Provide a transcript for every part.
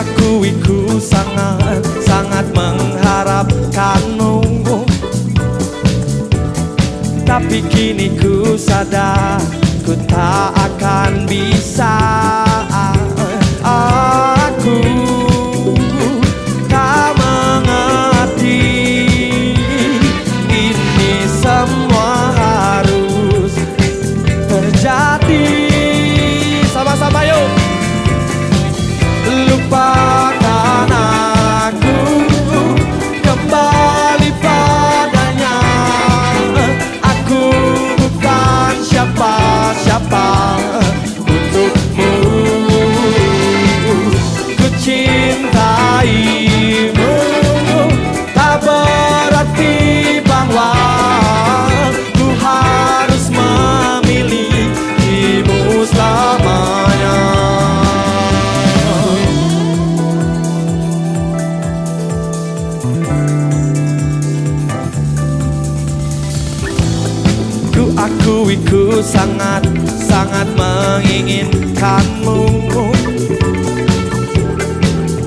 akui ku sangat sangat mengharapkanmu Tapi kini ku sadar ku tak akan bisa akui ku sangat sangat menginginkanmu.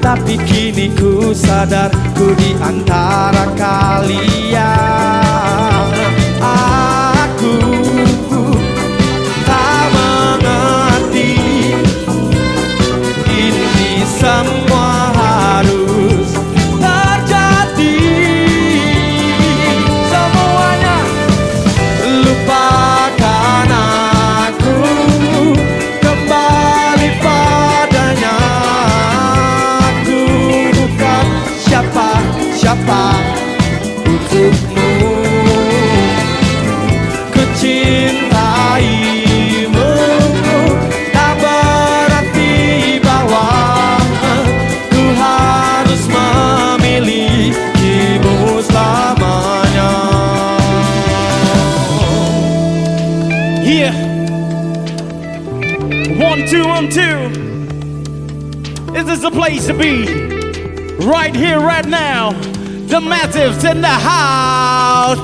Tapi kini ku sadar ku di antara kalian Is this is the place to be. Right here, right now. The Massives in the house.